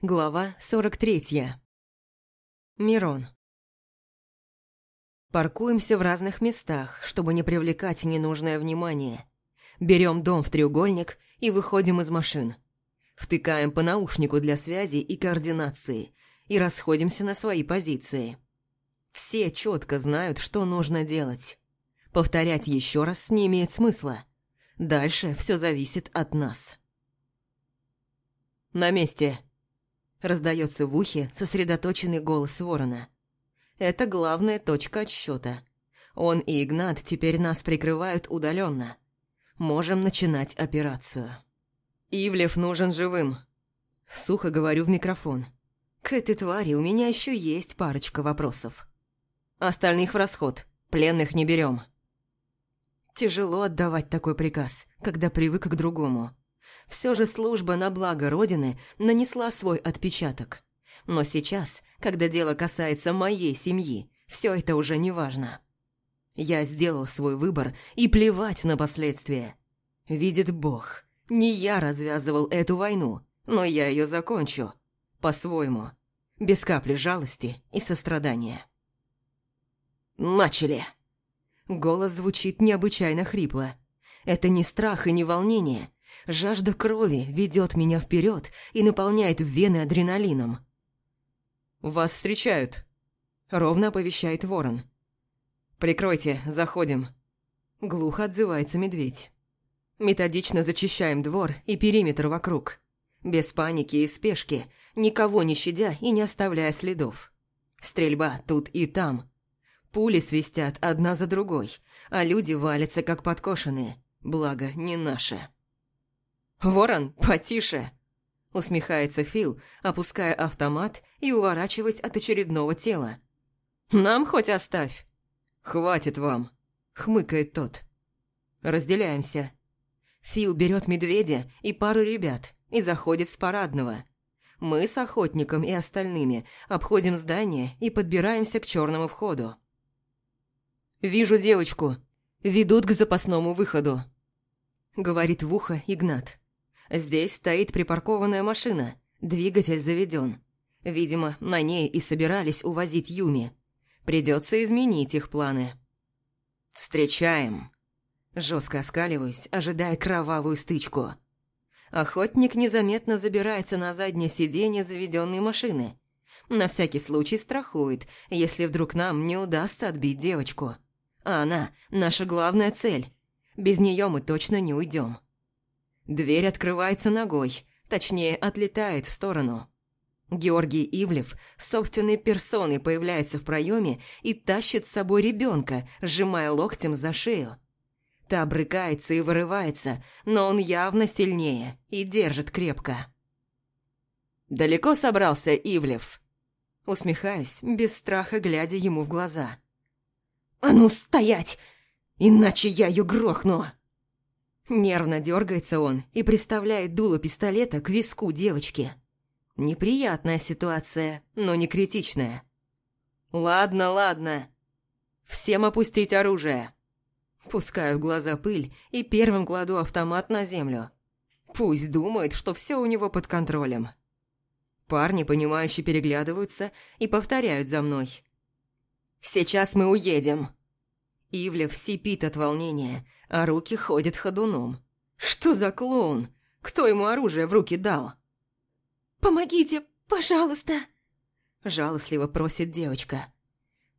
Глава 43. Мирон. Паркуемся в разных местах, чтобы не привлекать ненужное внимание. Берем дом в треугольник и выходим из машин. Втыкаем по наушнику для связи и координации и расходимся на свои позиции. Все четко знают, что нужно делать. Повторять еще раз не имеет смысла. Дальше все зависит от нас. На месте. Раздается в ухе сосредоточенный голос ворона. Это главная точка отсчета. Он и Игнат теперь нас прикрывают удаленно. Можем начинать операцию. Ивлев нужен живым. Сухо говорю в микрофон. К этой твари у меня еще есть парочка вопросов. Остальных в расход. Пленных не берем. Тяжело отдавать такой приказ, когда привык к другому. Все же служба на благо Родины нанесла свой отпечаток. Но сейчас, когда дело касается моей семьи, все это уже не важно. Я сделал свой выбор и плевать на последствия. Видит Бог, не я развязывал эту войну, но я ее закончу. По-своему. Без капли жалости и сострадания. «Начали!» Голос звучит необычайно хрипло. Это не страх и не волнение, Жажда крови ведет меня вперед и наполняет вены адреналином. «Вас встречают», — ровно оповещает ворон. «Прикройте, заходим». Глухо отзывается медведь. Методично зачищаем двор и периметр вокруг. Без паники и спешки, никого не щадя и не оставляя следов. Стрельба тут и там. Пули свистят одна за другой, а люди валятся как подкошенные, благо не наши. «Ворон, потише!» Усмехается Фил, опуская автомат и уворачиваясь от очередного тела. «Нам хоть оставь!» «Хватит вам!» — хмыкает тот. Разделяемся. Фил берет медведя и пару ребят и заходит с парадного. Мы с охотником и остальными обходим здание и подбираемся к черному входу. «Вижу девочку. Ведут к запасному выходу», — говорит в ухо Игнат. Здесь стоит припаркованная машина, двигатель заведен. Видимо, на ней и собирались увозить Юми. Придется изменить их планы. «Встречаем!» Жестко оскаливаюсь, ожидая кровавую стычку. Охотник незаметно забирается на заднее сиденье заведенной машины. На всякий случай страхует, если вдруг нам не удастся отбить девочку. А она – наша главная цель. Без нее мы точно не уйдем. Дверь открывается ногой, точнее, отлетает в сторону. Георгий Ивлев собственной персоной появляется в проеме и тащит с собой ребенка, сжимая локтем за шею. Та брыкается и вырывается, но он явно сильнее и держит крепко. «Далеко собрался Ивлев?» Усмехаюсь, без страха глядя ему в глаза. «А ну, стоять! Иначе я ее грохну!» Нервно дергается он и приставляет дуло пистолета к виску девочки. Неприятная ситуация, но не критичная. «Ладно, ладно. Всем опустить оружие». Пускаю в глаза пыль и первым кладу автомат на землю. Пусть думает, что все у него под контролем. Парни, понимающие, переглядываются и повторяют за мной. «Сейчас мы уедем». Ивлев сипит от волнения, а руки ходят ходуном. Что за клоун? Кто ему оружие в руки дал? «Помогите, пожалуйста!» Жалостливо просит девочка.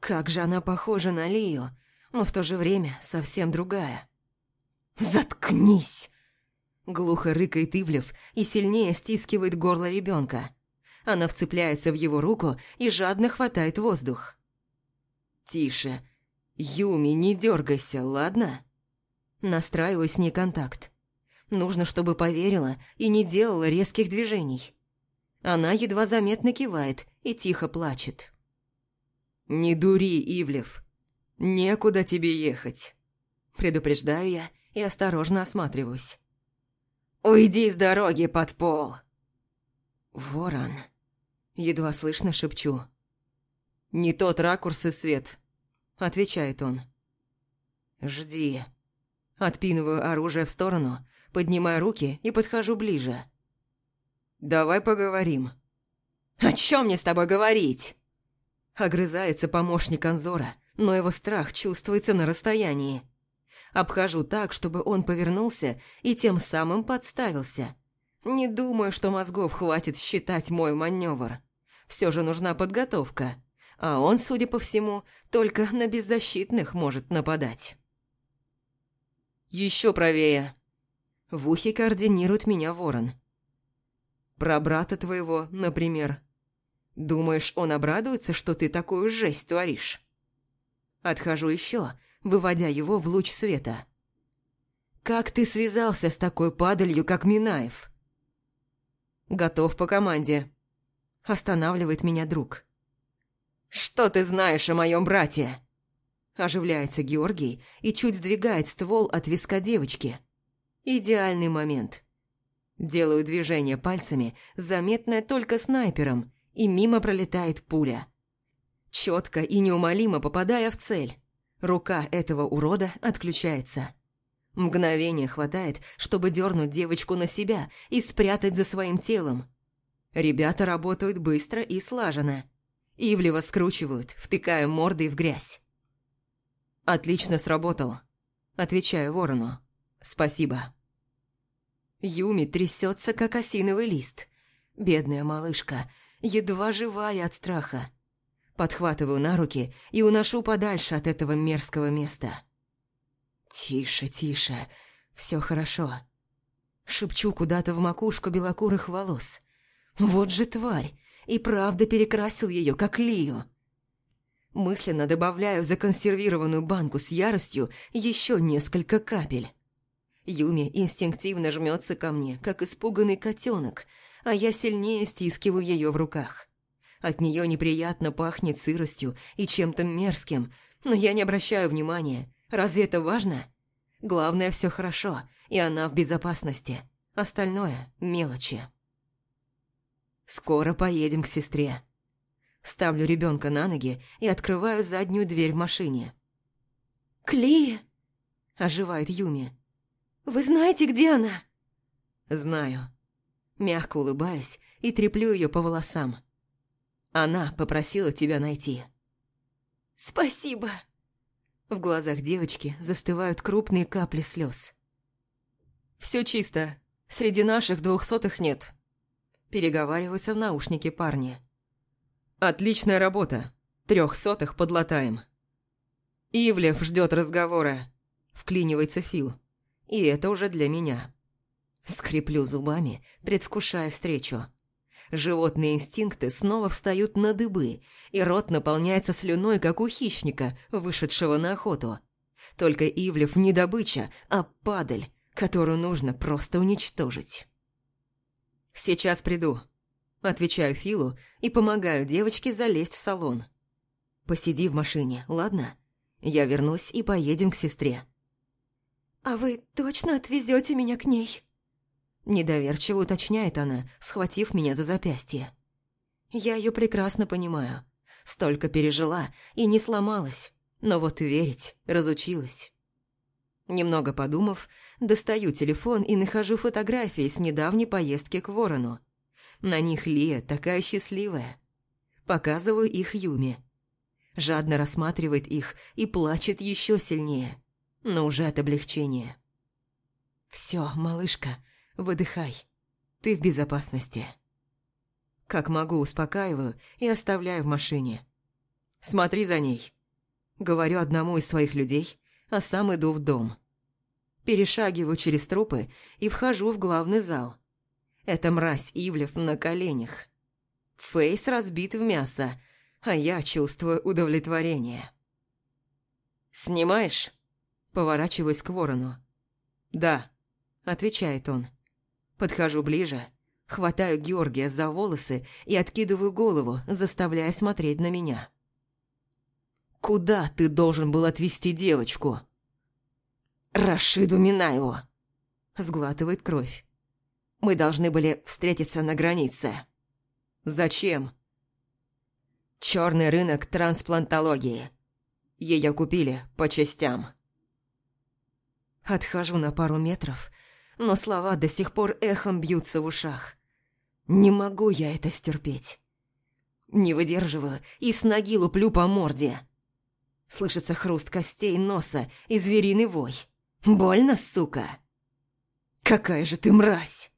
Как же она похожа на Лию, но в то же время совсем другая. «Заткнись!» Глухо рыкает Ивлев и сильнее стискивает горло ребенка. Она вцепляется в его руку и жадно хватает воздух. «Тише. Юми, не дергайся, ладно?» Настраиваю с ней контакт. Нужно, чтобы поверила и не делала резких движений. Она едва заметно кивает и тихо плачет. «Не дури, Ивлев. Некуда тебе ехать». Предупреждаю я и осторожно осматриваюсь. «Уйди с дороги под пол!» «Ворон!» Едва слышно шепчу. «Не тот ракурс и свет», — отвечает он. «Жди». Отпинываю оружие в сторону, поднимаю руки и подхожу ближе. «Давай поговорим. «О чем мне с тобой говорить?» Огрызается помощник Анзора, но его страх чувствуется на расстоянии. Обхожу так, чтобы он повернулся и тем самым подставился. Не думаю, что мозгов хватит считать мой маневр. Все же нужна подготовка, а он, судя по всему, только на беззащитных может нападать. Еще правее. В ухе координирует меня ворон. Про брата твоего, например. Думаешь, он обрадуется, что ты такую жесть творишь? Отхожу еще, выводя его в луч света. «Как ты связался с такой падалью, как Минаев?» «Готов по команде», – останавливает меня друг. «Что ты знаешь о моем брате?» Оживляется Георгий и чуть сдвигает ствол от виска девочки. Идеальный момент. Делаю движение пальцами, заметное только снайпером, и мимо пролетает пуля. Четко и неумолимо попадая в цель. Рука этого урода отключается. Мгновение хватает, чтобы дернуть девочку на себя и спрятать за своим телом. Ребята работают быстро и слаженно. Ивлево скручивают, втыкая мордой в грязь. «Отлично сработал», – отвечаю ворону. «Спасибо». Юми трясется, как осиновый лист. Бедная малышка, едва живая от страха. Подхватываю на руки и уношу подальше от этого мерзкого места. «Тише, тише, все хорошо». Шепчу куда-то в макушку белокурых волос. «Вот же тварь! И правда перекрасил ее, как Лию!» Мысленно добавляю законсервированную банку с яростью еще несколько капель. Юми инстинктивно жмется ко мне, как испуганный котенок, а я сильнее стискиваю ее в руках. От нее неприятно пахнет сыростью и чем-то мерзким, но я не обращаю внимания. Разве это важно? Главное, все хорошо, и она в безопасности. Остальное – мелочи. Скоро поедем к сестре. Ставлю ребенка на ноги и открываю заднюю дверь в машине. «Кли!» – оживает Юми. «Вы знаете, где она?» «Знаю». Мягко улыбаюсь и треплю ее по волосам. Она попросила тебя найти». «Спасибо». В глазах девочки застывают крупные капли слез. «Все чисто. Среди наших двухсотых нет». Переговариваются в наушнике парни. «Отличная работа. Трехсотых подлатаем». «Ивлев ждет разговора», – вклинивается Фил. «И это уже для меня». Скреплю зубами, предвкушая встречу. Животные инстинкты снова встают на дыбы, и рот наполняется слюной, как у хищника, вышедшего на охоту. Только Ивлев не добыча, а падаль, которую нужно просто уничтожить. «Сейчас приду», – отвечаю Филу и помогаю девочке залезть в салон. «Посиди в машине, ладно? Я вернусь и поедем к сестре». «А вы точно отвезете меня к ней?» Недоверчиво уточняет она, схватив меня за запястье. Я ее прекрасно понимаю. Столько пережила и не сломалась, но вот верить разучилась. Немного подумав, достаю телефон и нахожу фотографии с недавней поездки к Ворону. На них Лия такая счастливая. Показываю их Юме. Жадно рассматривает их и плачет еще сильнее, но уже от облегчения. «Все, малышка, Выдыхай. Ты в безопасности. Как могу, успокаиваю и оставляю в машине. Смотри за ней. Говорю одному из своих людей, а сам иду в дом. Перешагиваю через трупы и вхожу в главный зал. Это мразь Ивлев на коленях. Фейс разбит в мясо, а я чувствую удовлетворение. «Снимаешь?» Поворачиваюсь к ворону. «Да», — отвечает он. Подхожу ближе, хватаю Георгия за волосы и откидываю голову, заставляя смотреть на меня. «Куда ты должен был отвезти девочку?» «Рашиду Минаеву!» Сглатывает кровь. «Мы должны были встретиться на границе». «Зачем?» «Черный рынок трансплантологии. Ее купили по частям». Отхожу на пару метров но слова до сих пор эхом бьются в ушах. Не могу я это стерпеть. Не выдерживаю и с ноги луплю по морде. Слышится хруст костей носа и звериный вой. Больно, сука? Какая же ты мразь!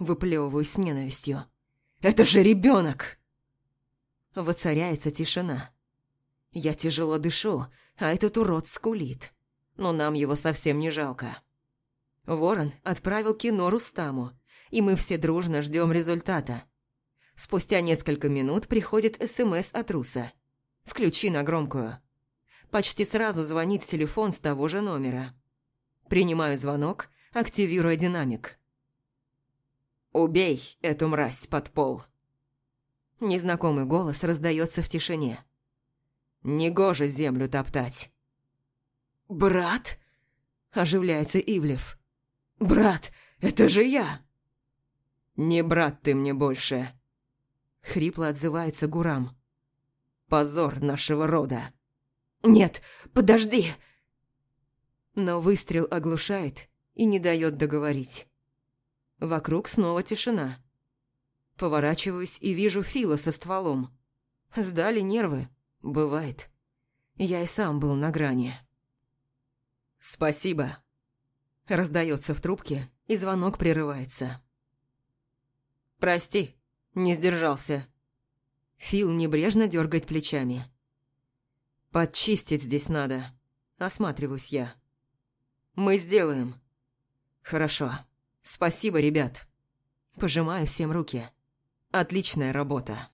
Выплевываю с ненавистью. Это же ребенок! Воцаряется тишина. Я тяжело дышу, а этот урод скулит. Но нам его совсем не жалко. Ворон отправил кино Рустаму, и мы все дружно ждем результата. Спустя несколько минут приходит СМС от Руса. «Включи на громкую». Почти сразу звонит телефон с того же номера. Принимаю звонок, активируя динамик. «Убей эту мразь под пол». Незнакомый голос раздается в тишине. «Негоже землю топтать». «Брат?» – оживляется Ивлев. «Брат, это же я!» «Не брат ты мне больше!» Хрипло отзывается Гурам. «Позор нашего рода!» «Нет, подожди!» Но выстрел оглушает и не дает договорить. Вокруг снова тишина. Поворачиваюсь и вижу Фила со стволом. Сдали нервы. Бывает. Я и сам был на грани. «Спасибо», – раздается в трубке, и звонок прерывается. «Прости, не сдержался». Фил небрежно дергает плечами. «Подчистить здесь надо», – осматриваюсь я. «Мы сделаем». «Хорошо. Спасибо, ребят». Пожимаю всем руки. Отличная работа.